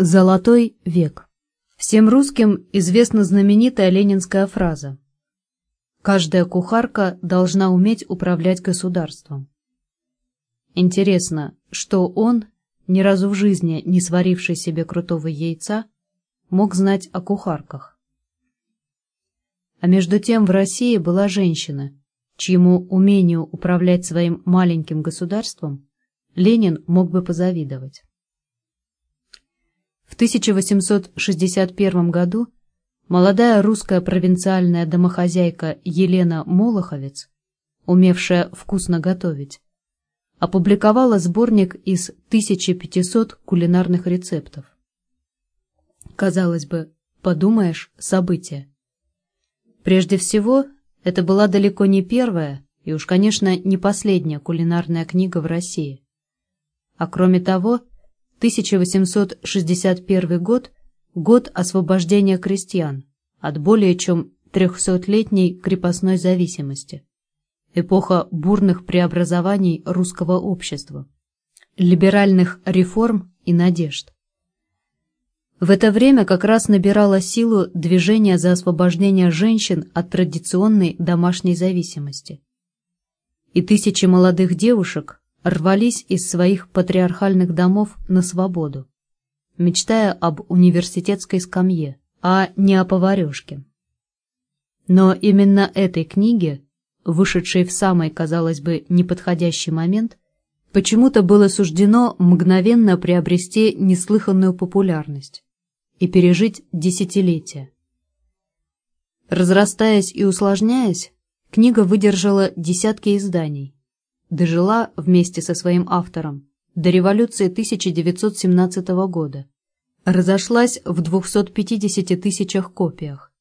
Золотой век. Всем русским известна знаменитая ленинская фраза «Каждая кухарка должна уметь управлять государством». Интересно, что он, ни разу в жизни не сваривший себе крутого яйца, мог знать о кухарках. А между тем в России была женщина, чьему умению управлять своим маленьким государством Ленин мог бы позавидовать. В 1861 году молодая русская провинциальная домохозяйка Елена Молоховец, умевшая вкусно готовить, опубликовала сборник из 1500 кулинарных рецептов. Казалось бы, подумаешь, событие. Прежде всего, это была далеко не первая и уж, конечно, не последняя кулинарная книга в России. А кроме того, 1861 год – год освобождения крестьян от более чем трехсотлетней крепостной зависимости, эпоха бурных преобразований русского общества, либеральных реформ и надежд. В это время как раз набирало силу движение за освобождение женщин от традиционной домашней зависимости. И тысячи молодых девушек рвались из своих патриархальных домов на свободу, мечтая об университетской скамье, а не о поварешке. Но именно этой книге, вышедшей в самый, казалось бы, неподходящий момент, почему-то было суждено мгновенно приобрести неслыханную популярность и пережить десятилетия. Разрастаясь и усложняясь, книга выдержала десятки изданий, дожила вместе со своим автором до революции 1917 года, разошлась в 250 тысячах копиях.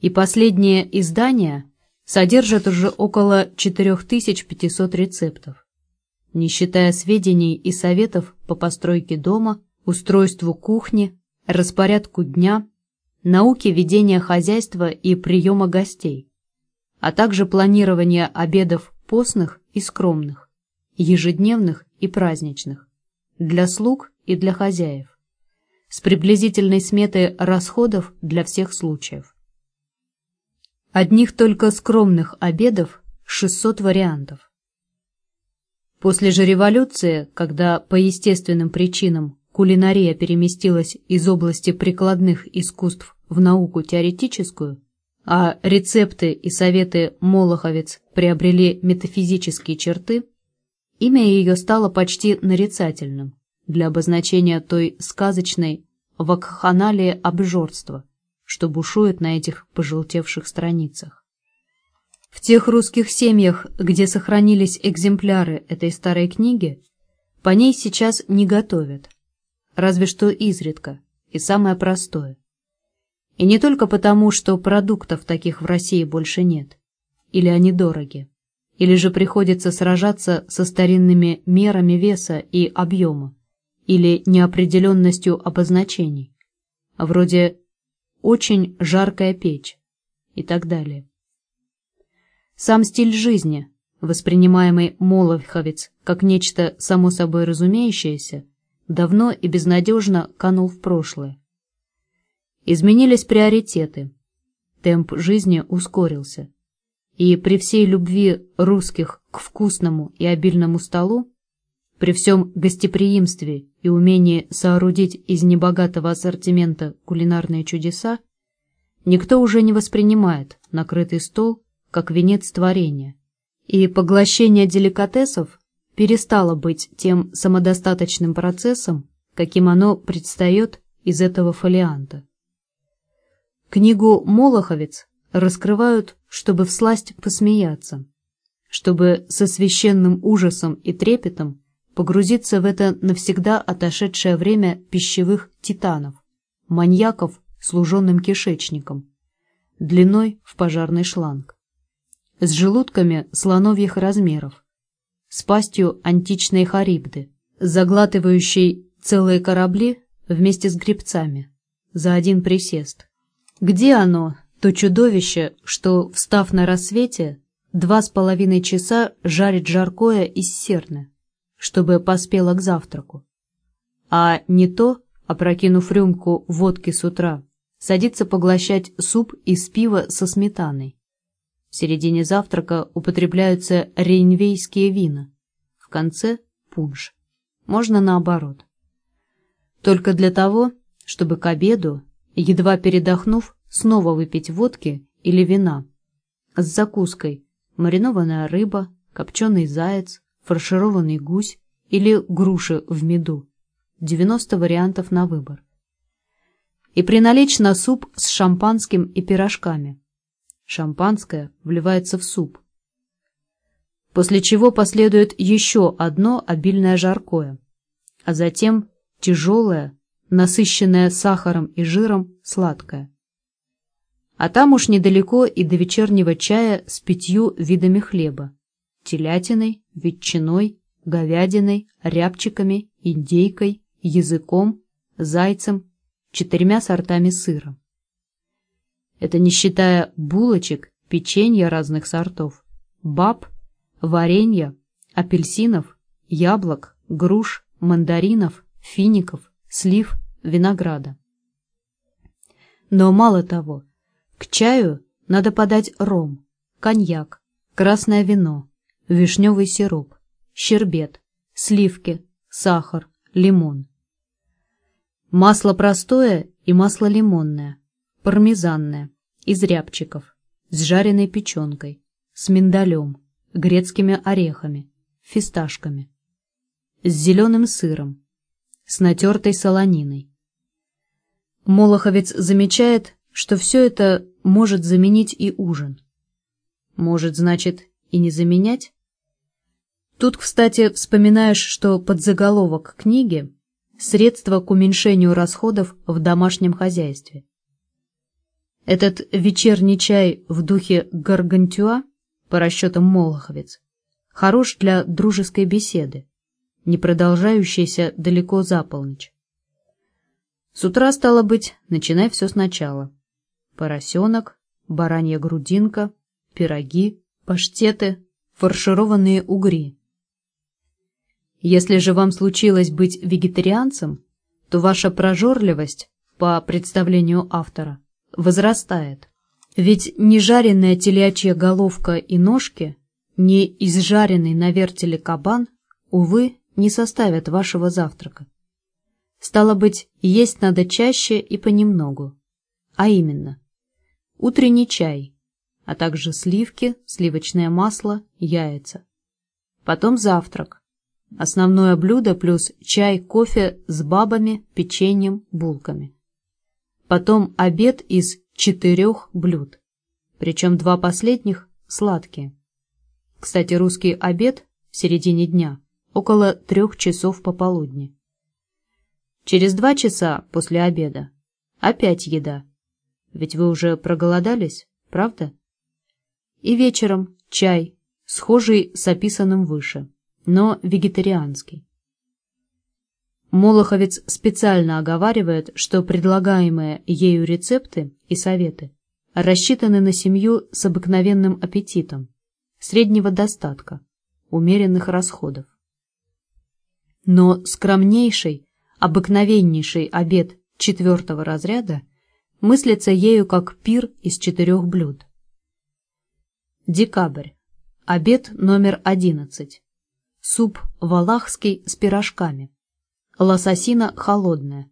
И последнее издание содержит уже около 4500 рецептов, не считая сведений и советов по постройке дома, устройству кухни, распорядку дня, науке ведения хозяйства и приема гостей, а также планирования обедов постных и скромных, ежедневных и праздничных, для слуг и для хозяев, с приблизительной сметой расходов для всех случаев. Одних только скромных обедов 600 вариантов. После же революции, когда по естественным причинам кулинария переместилась из области прикладных искусств в науку теоретическую, а рецепты и советы Молоховец приобрели метафизические черты, имя ее стало почти нарицательным для обозначения той сказочной вакханалии обжорства, что бушует на этих пожелтевших страницах. В тех русских семьях, где сохранились экземпляры этой старой книги, по ней сейчас не готовят, разве что изредка, и самое простое и не только потому, что продуктов таких в России больше нет, или они дороги, или же приходится сражаться со старинными мерами веса и объема, или неопределенностью обозначений, вроде «очень жаркая печь» и так далее. Сам стиль жизни, воспринимаемый Молоховец как нечто само собой разумеющееся, давно и безнадежно канул в прошлое Изменились приоритеты. Темп жизни ускорился. И при всей любви русских к вкусному и обильному столу, при всем гостеприимстве и умении соорудить из небогатого ассортимента кулинарные чудеса, никто уже не воспринимает накрытый стол как венец творения, и поглощение деликатесов перестало быть тем самодостаточным процессом, каким оно предстает из этого фолианта. Книгу «Молоховец» раскрывают, чтобы всласть посмеяться, чтобы со священным ужасом и трепетом погрузиться в это навсегда отошедшее время пищевых титанов, маньяков с луженым кишечником, длиной в пожарный шланг, с желудками слоновьих размеров, с пастью античной харибды, заглатывающей целые корабли вместе с грибцами за один присест. Где оно, то чудовище, что, встав на рассвете, два с половиной часа жарит жаркое из серны, чтобы поспело к завтраку? А не то опрокинув рюмку водки с утра, садится поглощать суп из пива со сметаной. В середине завтрака употребляются рейнвейские вина, в конце – пунш. Можно наоборот. Только для того, чтобы к обеду, едва передохнув, снова выпить водки или вина. С закуской маринованная рыба, копченый заяц, фаршированный гусь или груши в меду. 90 вариантов на выбор. И приналечь на суп с шампанским и пирожками. Шампанское вливается в суп. После чего последует еще одно обильное жаркое, а затем тяжелое, насыщенное сахаром и жиром, сладкое. А там уж недалеко и до вечернего чая с пятью видами хлеба – телятиной, ветчиной, говядиной, рябчиками, индейкой, языком, зайцем, четырьмя сортами сыра. Это не считая булочек, печенья разных сортов, баб, варенья, апельсинов, яблок, груш, мандаринов, фиников, слив, винограда. Но мало того, к чаю надо подать ром, коньяк, красное вино, вишневый сироп, щербет, сливки, сахар, лимон. Масло простое и масло лимонное, пармезанное, из рябчиков, с жареной печенкой, с миндалем, грецкими орехами, фисташками, с зеленым сыром, с натертой солониной. Молоховец замечает, что все это может заменить и ужин. Может, значит, и не заменять? Тут, кстати, вспоминаешь, что под заголовок книги «Средства к уменьшению расходов в домашнем хозяйстве». Этот вечерний чай в духе гаргантюа, по расчетам Молоховец, хорош для дружеской беседы, не продолжающейся далеко за полночь. С утра, стало быть, начинай все сначала поросенок, баранья грудинка, пироги, паштеты, фаршированные угри. Если же вам случилось быть вегетарианцем, то ваша прожорливость, по представлению автора, возрастает. Ведь не жареная телячья головка и ножки, не изжаренный на вертеле кабан, увы, не составят вашего завтрака. Стало быть, есть надо чаще и понемногу. А именно, утренний чай, а также сливки, сливочное масло, яйца. Потом завтрак. Основное блюдо плюс чай, кофе с бабами, печеньем, булками. Потом обед из четырех блюд, причем два последних сладкие. Кстати, русский обед в середине дня около трех часов пополудни. Через два часа после обеда опять еда, ведь вы уже проголодались, правда? И вечером чай, схожий с описанным выше, но вегетарианский. Молоховец специально оговаривает, что предлагаемые ею рецепты и советы рассчитаны на семью с обыкновенным аппетитом, среднего достатка, умеренных расходов. Но скромнейший, обыкновеннейший обед четвертого разряда – мыслится ею как пир из четырех блюд. Декабрь. Обед номер одиннадцать. Суп валахский с пирожками. Лососина холодная.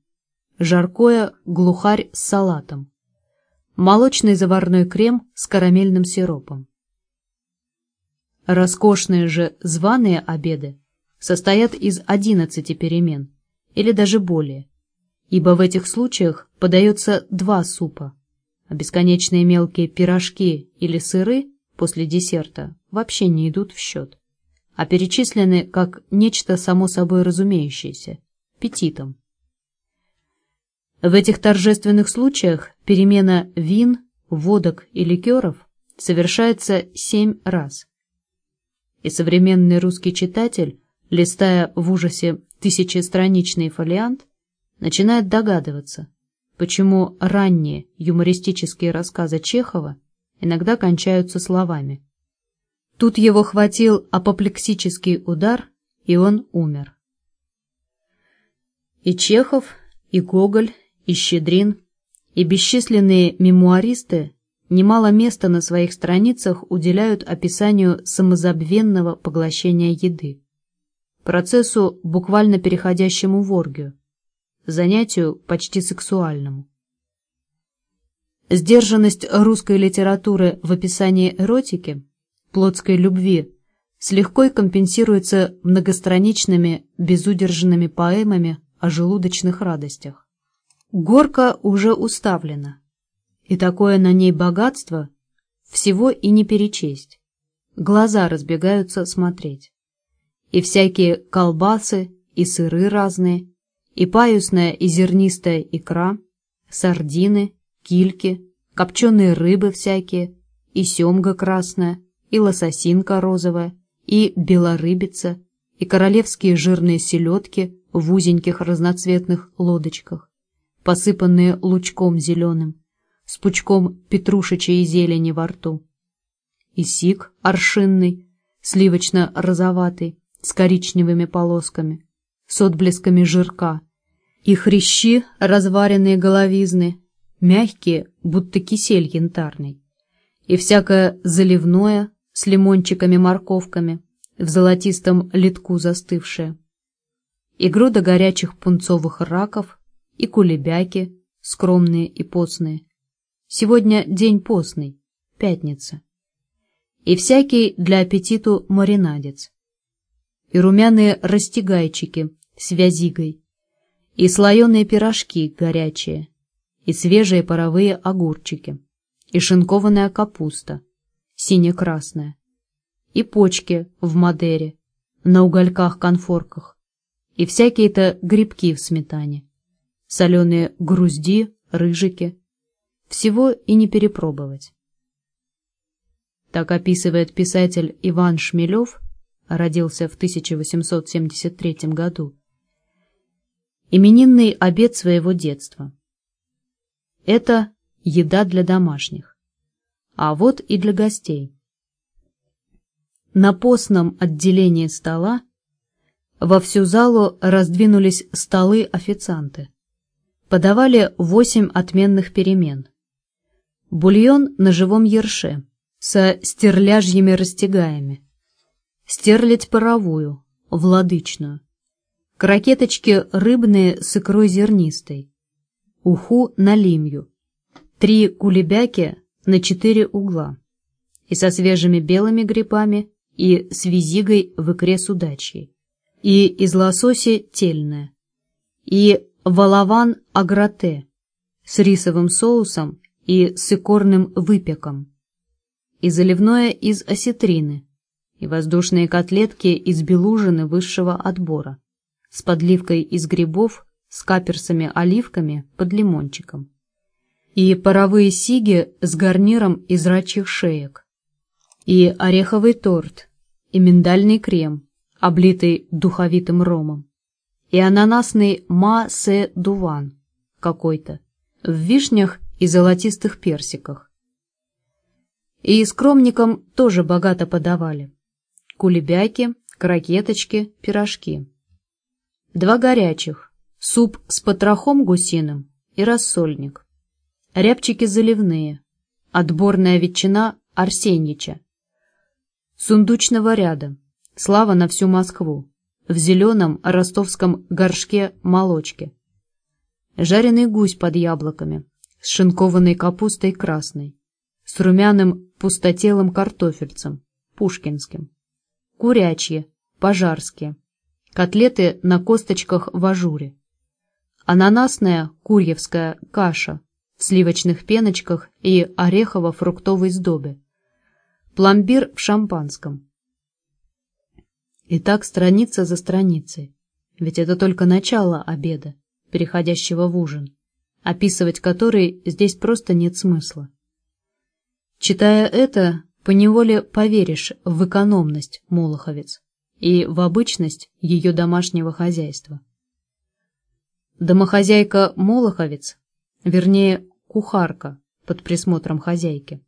Жаркое глухарь с салатом. Молочный заварной крем с карамельным сиропом. Роскошные же званые обеды состоят из одиннадцати перемен, или даже более, ибо в этих случаях подается два супа, а бесконечные мелкие пирожки или сыры после десерта вообще не идут в счет, а перечислены как нечто само собой разумеющееся, петитом. В этих торжественных случаях перемена вин, водок и ликеров совершается семь раз. И современный русский читатель, листая в ужасе тысячестраничный фолиант, начинает догадываться, почему ранние юмористические рассказы Чехова иногда кончаются словами. Тут его хватил апоплексический удар, и он умер. И Чехов, И Гоголь, и Щедрин, и бесчисленные мемуаристы немало места на своих страницах уделяют описанию самозабвенного поглощения еды, процессу, буквально переходящему в оргию, занятию почти сексуальному. Сдержанность русской литературы в описании эротики, плотской любви, с легкой компенсируется многостраничными, безудержанными поэмами о желудочных радостях. Горка уже уставлена, и такое на ней богатство всего и не перечесть. Глаза разбегаются смотреть. И всякие колбасы, и сыры разные, и паюсная и зернистая икра, сардины, кильки, копченые рыбы всякие, и семга красная, и лососинка розовая, и белорыбица, и королевские жирные селедки в узеньких разноцветных лодочках, посыпанные лучком зеленым, с пучком петрушечей зелени во рту, и сик аршинный, сливочно-розоватый, с коричневыми полосками, с отблесками жирка, и хрящи, разваренные головизны, мягкие, будто кисель янтарный, и всякое заливное, с лимончиками-морковками, в золотистом литку застывшее, и груда горячих пунцовых раков, и кулебяки, скромные и постные. Сегодня день постный, пятница. И всякий для аппетиту маринадец. И румяные растягайчики с вязигой, и слоеные пирожки горячие, и свежие паровые огурчики, и шинкованная капуста, сине-красная, и почки в Мадере, на угольках-конфорках, и всякие-то грибки в сметане, соленые грузди, рыжики, всего и не перепробовать. Так описывает писатель Иван Шмелев, родился в 1873 году, именинный обед своего детства. Это еда для домашних а вот и для гостей. На постном отделении стола во всю залу раздвинулись столы-официанты. Подавали восемь отменных перемен. Бульон на живом ерше со стерляжьими растягаями. Стерлядь паровую, владычную. Крокеточки рыбные с икрой зернистой. Уху на лимью. Три кулебяки на четыре угла, и со свежими белыми грибами, и с визигой в икре судачьей, и из лосося тельное, и валаван аграте с рисовым соусом и с икорным выпеком, и заливное из осетрины, и воздушные котлетки из белужины высшего отбора, с подливкой из грибов, с каперсами-оливками под лимончиком и паровые сиги с гарниром из рачьих шеек, и ореховый торт, и миндальный крем, облитый духовитым ромом, и ананасный ма-се-дуван какой-то, в вишнях и золотистых персиках. И скромникам тоже богато подавали. Кулебяки, крокеточки, пирожки. Два горячих, суп с потрохом гусиным и рассольник. Рябчики заливные, отборная ветчина Арсенича, сундучного ряда, слава на всю Москву, в зеленом ростовском горшке молочки, жареный гусь под яблоками, с шинкованной капустой красной, с румяным пустотелым картофельцем, пушкинским, курячьи, пожарские, котлеты на косточках в ажуре, ананасная курьевская каша, в сливочных пеночках и орехово-фруктовой сдобе. Пломбир в шампанском. И так страница за страницей, ведь это только начало обеда, переходящего в ужин, описывать который здесь просто нет смысла. Читая это, поневоле поверишь в экономность Молоховец и в обычность ее домашнего хозяйства. Домохозяйка Молоховец вернее, кухарка под присмотром хозяйки.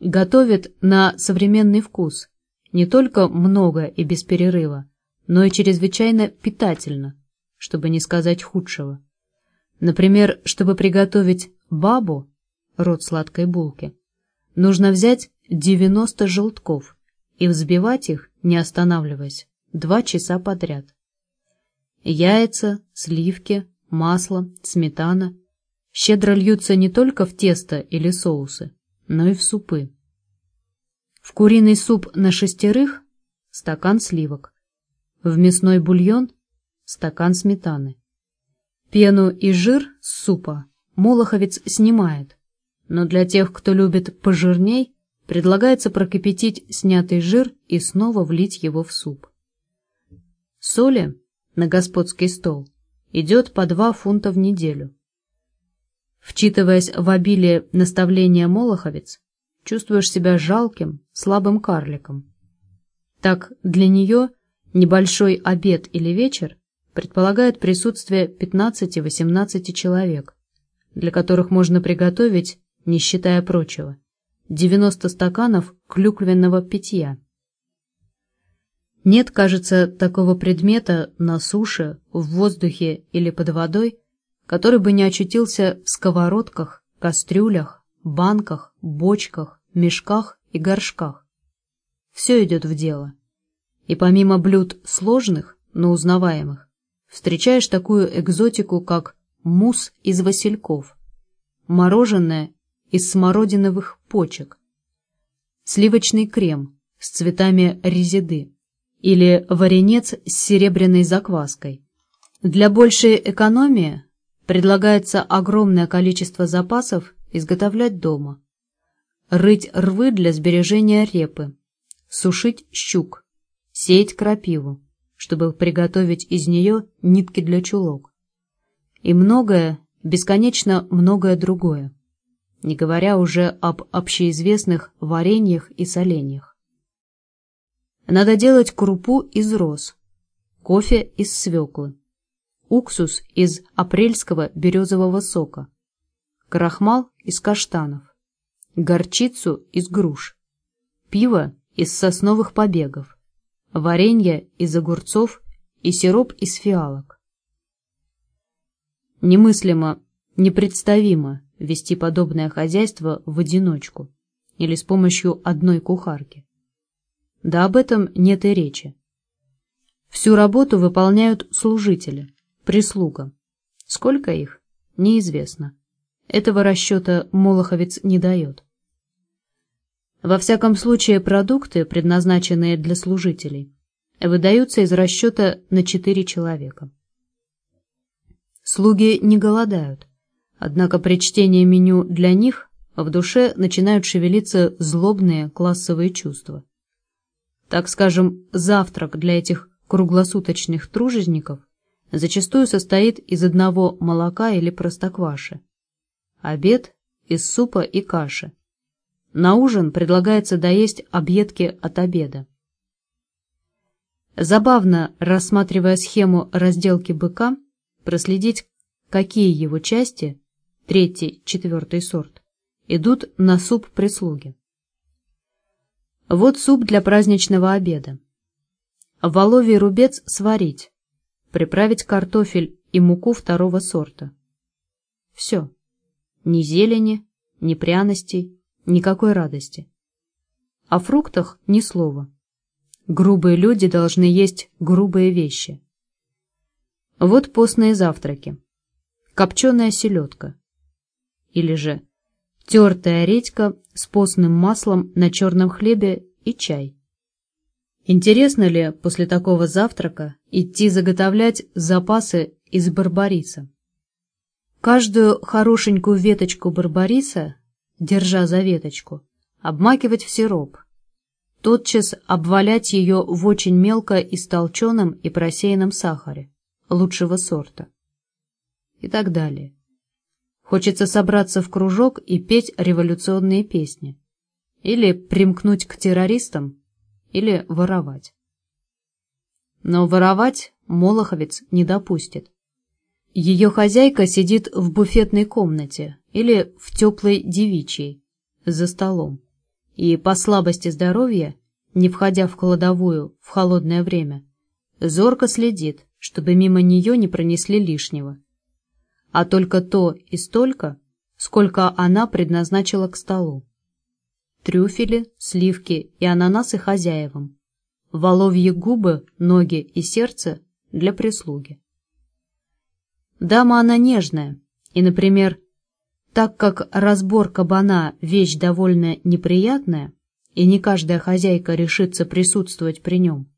Готовит на современный вкус, не только много и без перерыва, но и чрезвычайно питательно, чтобы не сказать худшего. Например, чтобы приготовить бабу, род сладкой булки, нужно взять 90 желтков и взбивать их, не останавливаясь, два часа подряд. Яйца, сливки, масло, сметана щедро льются не только в тесто или соусы, но и в супы. В куриный суп на шестерых – стакан сливок, в мясной бульон – стакан сметаны. Пену и жир с супа Молоховец снимает, но для тех, кто любит пожирней, предлагается прокипятить снятый жир и снова влить его в суп. Соли на господский стол идет по два фунта в неделю. Вчитываясь в обилие наставления Молоховец, чувствуешь себя жалким, слабым карликом. Так для нее небольшой обед или вечер предполагает присутствие 15-18 человек, для которых можно приготовить, не считая прочего, 90 стаканов клюквенного питья. Нет, кажется, такого предмета на суше, в воздухе или под водой, который бы не очутился в сковородках, кастрюлях, банках, бочках, мешках и горшках. Все идет в дело. И помимо блюд сложных, но узнаваемых, встречаешь такую экзотику, как мусс из васильков, мороженое из смородиновых почек, сливочный крем с цветами резиды, или варенец с серебряной закваской. Для большей экономии предлагается огромное количество запасов изготовлять дома. Рыть рвы для сбережения репы, сушить щук, сеять крапиву, чтобы приготовить из нее нитки для чулок. И многое, бесконечно многое другое, не говоря уже об общеизвестных вареньях и соленьях. Надо делать крупу из роз, кофе из свеклы, уксус из апрельского березового сока, крахмал из каштанов, горчицу из груш, пиво из сосновых побегов, варенье из огурцов и сироп из фиалок. Немыслимо, непредставимо вести подобное хозяйство в одиночку или с помощью одной кухарки. Да об этом нет и речи. Всю работу выполняют служители, прислуга. Сколько их? Неизвестно. Этого расчета Молоховец не дает. Во всяком случае, продукты, предназначенные для служителей, выдаются из расчета на четыре человека. Слуги не голодают, однако при чтении меню для них в душе начинают шевелиться злобные классовые чувства. Так скажем, завтрак для этих круглосуточных тружеников зачастую состоит из одного молока или простокваши. Обед – из супа и каши. На ужин предлагается доесть объедки от обеда. Забавно, рассматривая схему разделки быка, проследить, какие его части, третий, четвертый сорт, идут на суп прислуги. Вот суп для праздничного обеда. Воловий рубец сварить. Приправить картофель и муку второго сорта. Все. Ни зелени, ни пряностей, никакой радости. О фруктах ни слова. Грубые люди должны есть грубые вещи. Вот постные завтраки. Копченая селедка. Или же тертая редька с постным маслом на черном хлебе и чай. Интересно ли после такого завтрака идти заготовлять запасы из барбариса? Каждую хорошенькую веточку барбариса, держа за веточку, обмакивать в сироп, тотчас обвалять ее в очень мелко истолченном и просеянном сахаре, лучшего сорта. И так далее. Хочется собраться в кружок и петь революционные песни. Или примкнуть к террористам, или воровать. Но воровать Молоховец не допустит. Ее хозяйка сидит в буфетной комнате или в теплой девичьей, за столом, и по слабости здоровья, не входя в кладовую в холодное время, зорко следит, чтобы мимо нее не пронесли лишнего а только то и столько, сколько она предназначила к столу. Трюфели, сливки и ананасы хозяевам, воловьи губы, ноги и сердце для прислуги. Дама она нежная, и, например, так как разбор кабана – вещь довольно неприятная, и не каждая хозяйка решится присутствовать при нем,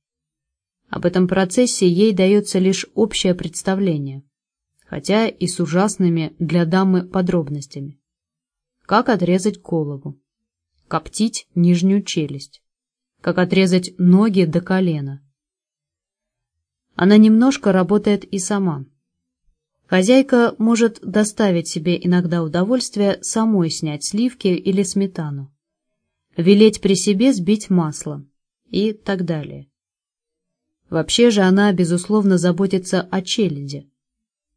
об этом процессе ей дается лишь общее представление, хотя и с ужасными для дамы подробностями. Как отрезать голову, коптить нижнюю челюсть, как отрезать ноги до колена. Она немножко работает и сама. Хозяйка может доставить себе иногда удовольствие самой снять сливки или сметану, велеть при себе сбить масло и так далее. Вообще же она, безусловно, заботится о челяди.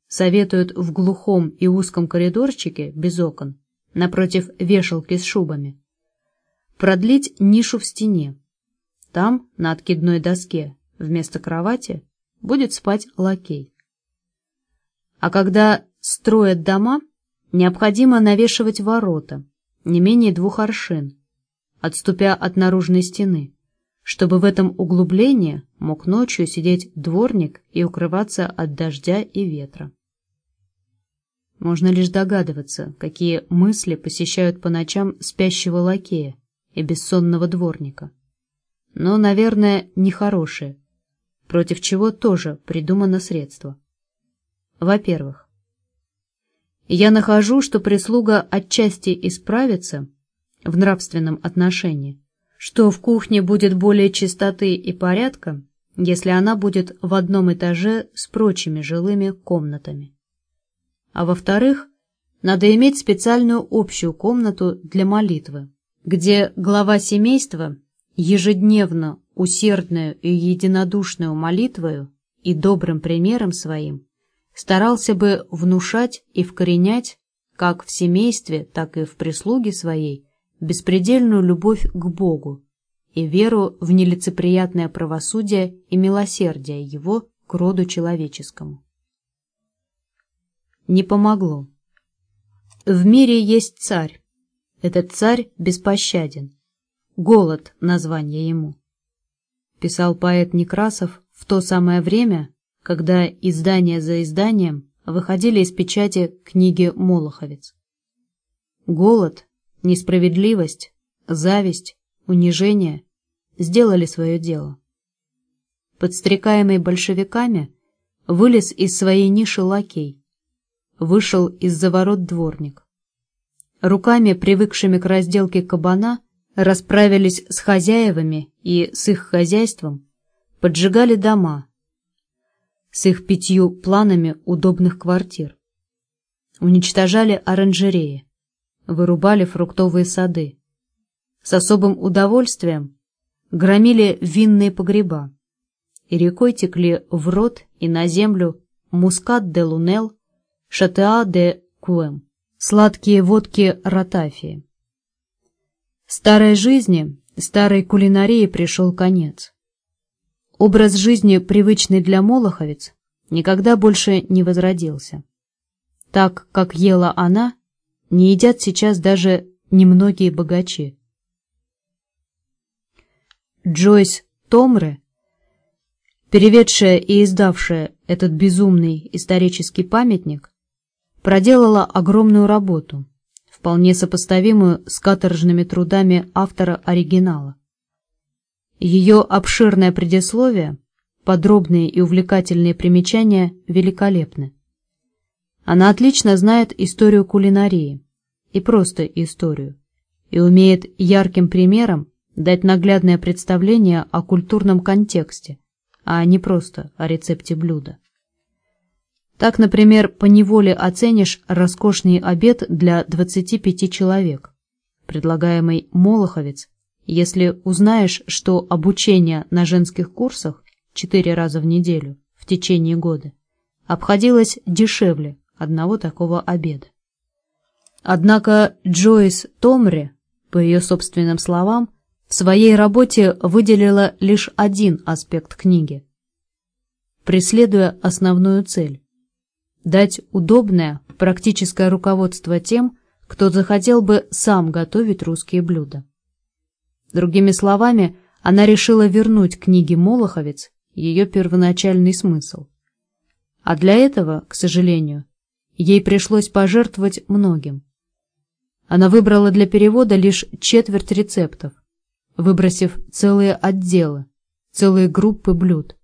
Советует в глухом и узком коридорчике, без окон, напротив вешалки с шубами, продлить нишу в стене. Там, на откидной доске, вместо кровати, будет спать лакей. А когда строят дома, необходимо навешивать ворота, не менее двух аршин, отступя от наружной стены, чтобы в этом углублении мог ночью сидеть дворник и укрываться от дождя и ветра. Можно лишь догадываться, какие мысли посещают по ночам спящего лакея и бессонного дворника. Но, наверное, нехорошие, против чего тоже придумано средство. Во-первых, я нахожу, что прислуга отчасти исправится в нравственном отношении, что в кухне будет более чистоты и порядка, если она будет в одном этаже с прочими жилыми комнатами. А во-вторых, надо иметь специальную общую комнату для молитвы, где глава семейства ежедневно усердную и единодушную молитвою и добрым примером своим старался бы внушать и вкоренять как в семействе, так и в прислуге своей беспредельную любовь к Богу и веру в нелицеприятное правосудие и милосердие Его к роду человеческому. Не помогло. В мире есть царь. Этот царь беспощаден. Голод — название ему. Писал поэт Некрасов в то самое время, когда издание за изданием выходили из печати книги «Молоховец». Голод Несправедливость, зависть, унижение сделали свое дело. Подстрекаемый большевиками, вылез из своей ниши лакей, вышел из-за ворот дворник. Руками, привыкшими к разделке кабана, расправились с хозяевами и с их хозяйством, поджигали дома с их пятью планами удобных квартир, уничтожали оранжереи, вырубали фруктовые сады. С особым удовольствием громили винные погреба, и рекой текли в рот и на землю мускат де лунел, шатеа де куэм, сладкие водки ротафии. Старой жизни, старой кулинарии пришел конец. Образ жизни, привычный для молоховец, никогда больше не возродился. Так, как ела она, не едят сейчас даже немногие богачи. Джойс Томре, переведшая и издавшая этот безумный исторический памятник, проделала огромную работу, вполне сопоставимую с каторжными трудами автора оригинала. Ее обширное предисловие, подробные и увлекательные примечания великолепны. Она отлично знает историю кулинарии, и просто историю, и умеет ярким примером дать наглядное представление о культурном контексте, а не просто о рецепте блюда. Так, например, поневоле оценишь роскошный обед для 25 человек, предлагаемый Молоховец, если узнаешь, что обучение на женских курсах 4 раза в неделю в течение года обходилось дешевле одного такого обеда. Однако Джойс Томри, по ее собственным словам, в своей работе выделила лишь один аспект книги, преследуя основную цель дать удобное, практическое руководство тем, кто захотел бы сам готовить русские блюда. Другими словами, она решила вернуть книге «Молоховец» ее первоначальный смысл. А для этого, к сожалению, ей пришлось пожертвовать многим. Она выбрала для перевода лишь четверть рецептов, выбросив целые отделы, целые группы блюд,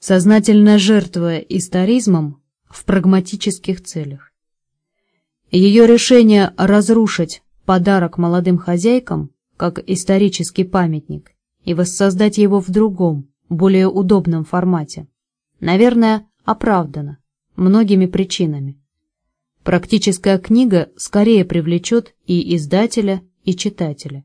сознательно жертвуя историзмом в прагматических целях. Ее решение разрушить подарок молодым хозяйкам как исторический памятник и воссоздать его в другом, более удобном формате, наверное, оправдано многими причинами. Практическая книга скорее привлечет и издателя, и читателя.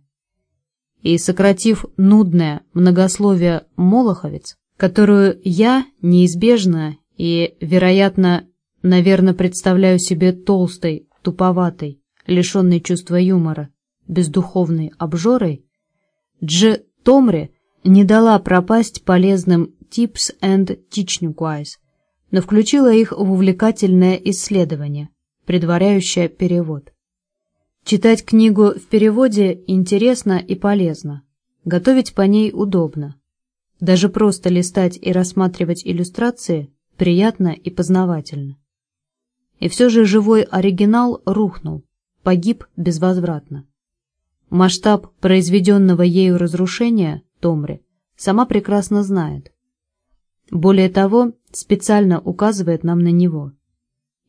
И сократив нудное многословие «молоховец», которую я неизбежно и, вероятно, наверное, представляю себе толстой, туповатой, лишенной чувства юмора, бездуховной обжорой, Дж. Томри не дала пропасть полезным tips and teaching wise, но включила их в увлекательное исследование, предваряющее перевод. Читать книгу в переводе интересно и полезно, готовить по ней удобно. Даже просто листать и рассматривать иллюстрации приятно и познавательно. И все же живой оригинал рухнул, погиб безвозвратно. Масштаб произведенного ею разрушения Томри сама прекрасно знает. Более того, специально указывает нам на него.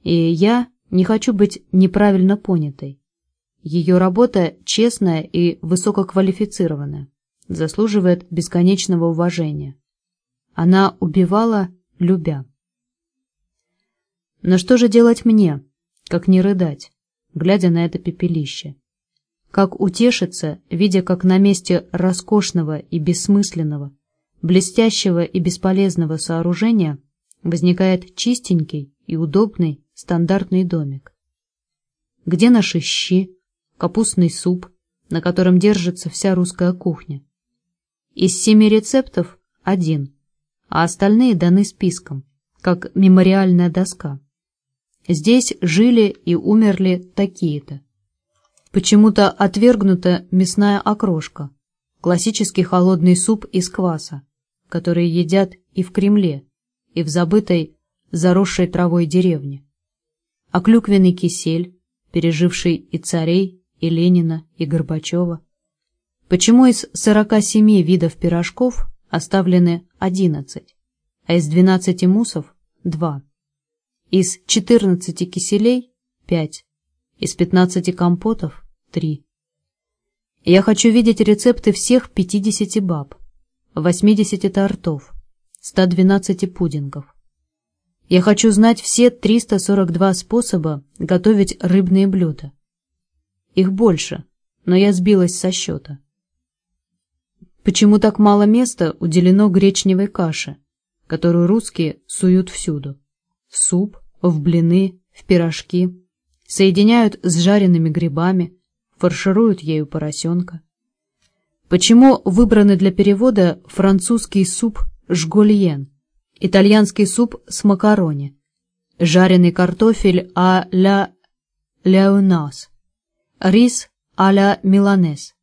И я не хочу быть неправильно понятой. Ее работа честная и высококвалифицированная, заслуживает бесконечного уважения. Она убивала, любя. Но что же делать мне, как не рыдать, глядя на это пепелище? Как утешиться, видя, как на месте роскошного и бессмысленного, блестящего и бесполезного сооружения возникает чистенький и удобный стандартный домик? Где наши щи, капустный суп, на котором держится вся русская кухня? Из семи рецептов один, а остальные даны списком, как мемориальная доска. Здесь жили и умерли такие-то. Почему-то отвергнута мясная окрошка, классический холодный суп из кваса, который едят и в Кремле, и в забытой, заросшей травой деревне. А клюквенный кисель, переживший и царей, и Ленина, и Горбачева. Почему из 47 видов пирожков оставлены 11, а из 12 мусов – 2? Из 14 киселей – 5, из 15 компотов – 3. Я хочу видеть рецепты всех 50 баб, 80 тортов, 112 пудингов. Я хочу знать все 342 способа готовить рыбные блюда. Их больше, но я сбилась со счета. Почему так мало места уделено гречневой каше, которую русские суют всюду? В суп, в блины, в пирожки, соединяют с жареными грибами, фаршируют ею поросенка. Почему выбраны для перевода французский суп жгольен, итальянский суп с макарони, жареный картофель а ля ляунас, рис а ля миланес,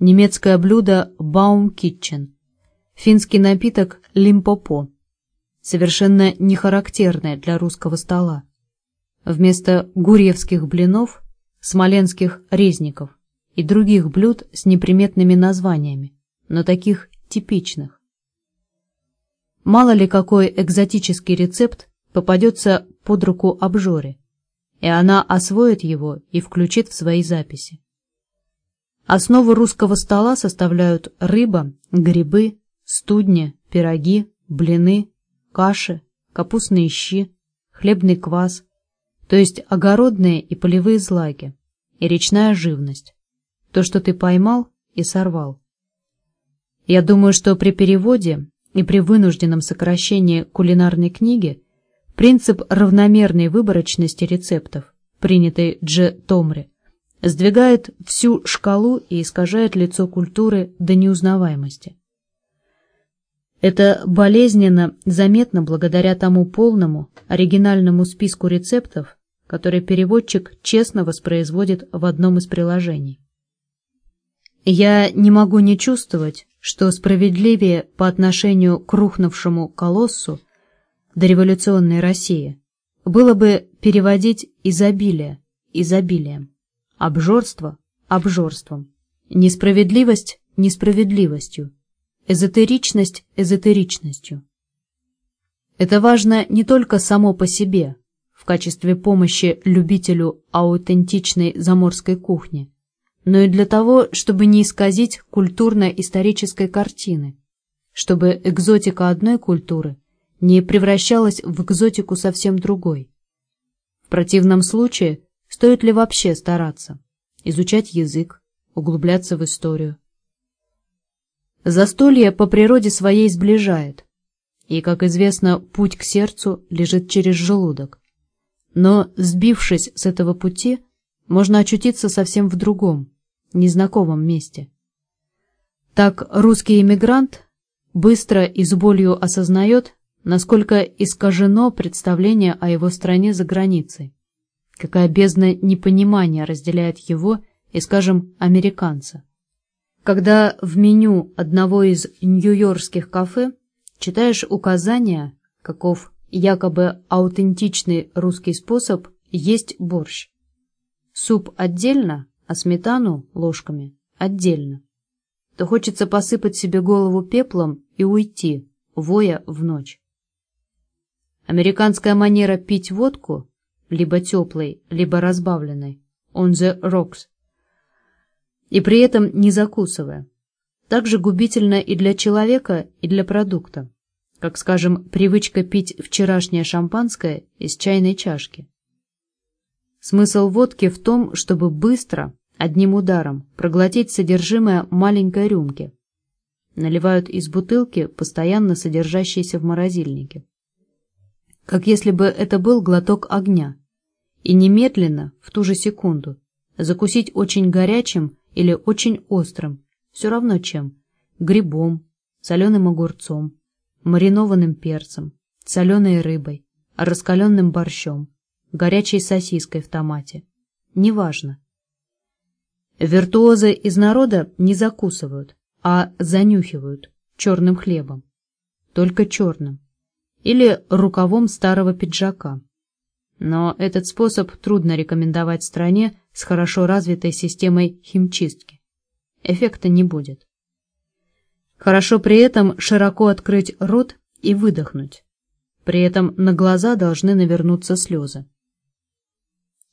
немецкое блюдо баум-китчен, финский напиток лимпопо, совершенно не характерное для русского стола. Вместо гурьевских блинов – смоленских резников и других блюд с неприметными названиями, но таких типичных. Мало ли какой экзотический рецепт попадется под руку обжоре, и она освоит его и включит в свои записи. Основу русского стола составляют рыба, грибы, студня, пироги, блины, каши, капустные щи, хлебный квас, то есть огородные и полевые злаки, и речная живность, то, что ты поймал и сорвал. Я думаю, что при переводе и при вынужденном сокращении кулинарной книги принцип равномерной выборочности рецептов, принятый Дж. Томри, сдвигает всю шкалу и искажает лицо культуры до неузнаваемости. Это болезненно заметно благодаря тому полному, оригинальному списку рецептов, который переводчик честно воспроизводит в одном из приложений. Я не могу не чувствовать, что справедливее по отношению к рухнувшему колоссу дореволюционной России было бы переводить изобилие изобилием, обжорство обжорством, несправедливость несправедливостью, эзотеричность эзотеричностью. Это важно не только само по себе, в качестве помощи любителю аутентичной заморской кухни, но и для того, чтобы не исказить культурно-исторической картины, чтобы экзотика одной культуры не превращалась в экзотику совсем другой. В противном случае, стоит ли вообще стараться, изучать язык, углубляться в историю? Застолье по природе своей сближает, и, как известно, путь к сердцу лежит через желудок. Но, сбившись с этого пути, можно очутиться совсем в другом, незнакомом месте. Так русский иммигрант быстро и с болью осознает, насколько искажено представление о его стране за границей, какая бездна непонимания разделяет его и, скажем, американца. Когда в меню одного из нью-йоркских кафе читаешь указания, каков якобы аутентичный русский способ есть борщ. Суп отдельно, а сметану ложками отдельно. То хочется посыпать себе голову пеплом и уйти, воя в ночь. Американская манера пить водку, либо теплой, либо разбавленной, on the rocks, и при этом не закусывая, также губительно и для человека, и для продукта, как, скажем, привычка пить вчерашнее шампанское из чайной чашки. Смысл водки в том, чтобы быстро, одним ударом, проглотить содержимое маленькой рюмки. Наливают из бутылки, постоянно содержащейся в морозильнике. Как если бы это был глоток огня. И немедленно, в ту же секунду, закусить очень горячим или очень острым, все равно чем, грибом, соленым огурцом, маринованным перцем, соленой рыбой, раскаленным борщом, горячей сосиской в томате. Неважно. Виртуозы из народа не закусывают, а занюхивают черным хлебом. Только черным. Или рукавом старого пиджака. Но этот способ трудно рекомендовать стране с хорошо развитой системой химчистки. Эффекта не будет. Хорошо при этом широко открыть рот и выдохнуть. При этом на глаза должны навернуться слезы.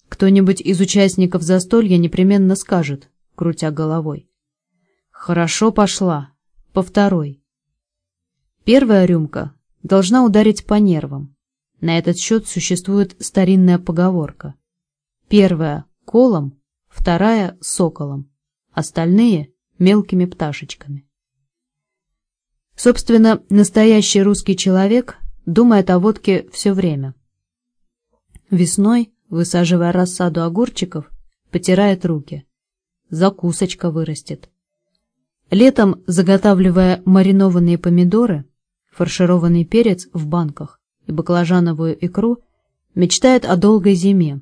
Кто-нибудь из участников застолья непременно скажет, крутя головой. «Хорошо пошла. По второй». Первая рюмка должна ударить по нервам, на этот счет существует старинная поговорка. Первая – колом, вторая – соколом, остальные – мелкими пташечками. Собственно, настоящий русский человек думает о водке все время. Весной, высаживая рассаду огурчиков, потирает руки. Закусочка вырастет. Летом, заготавливая маринованные помидоры, фаршированный перец в банках, и баклажановую икру, мечтает о долгой зиме,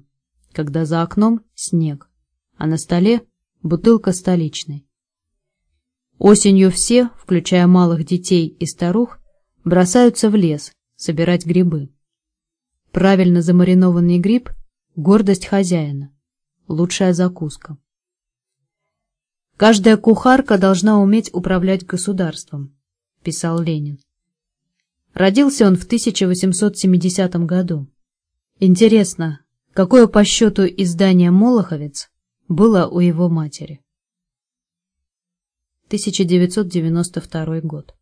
когда за окном снег, а на столе бутылка столичной. Осенью все, включая малых детей и старух, бросаются в лес собирать грибы. Правильно замаринованный гриб – гордость хозяина, лучшая закуска. Каждая кухарка должна уметь управлять государством, писал Ленин. Родился он в 1870 году. Интересно, какое по счету издание «Молоховец» было у его матери? 1992 год.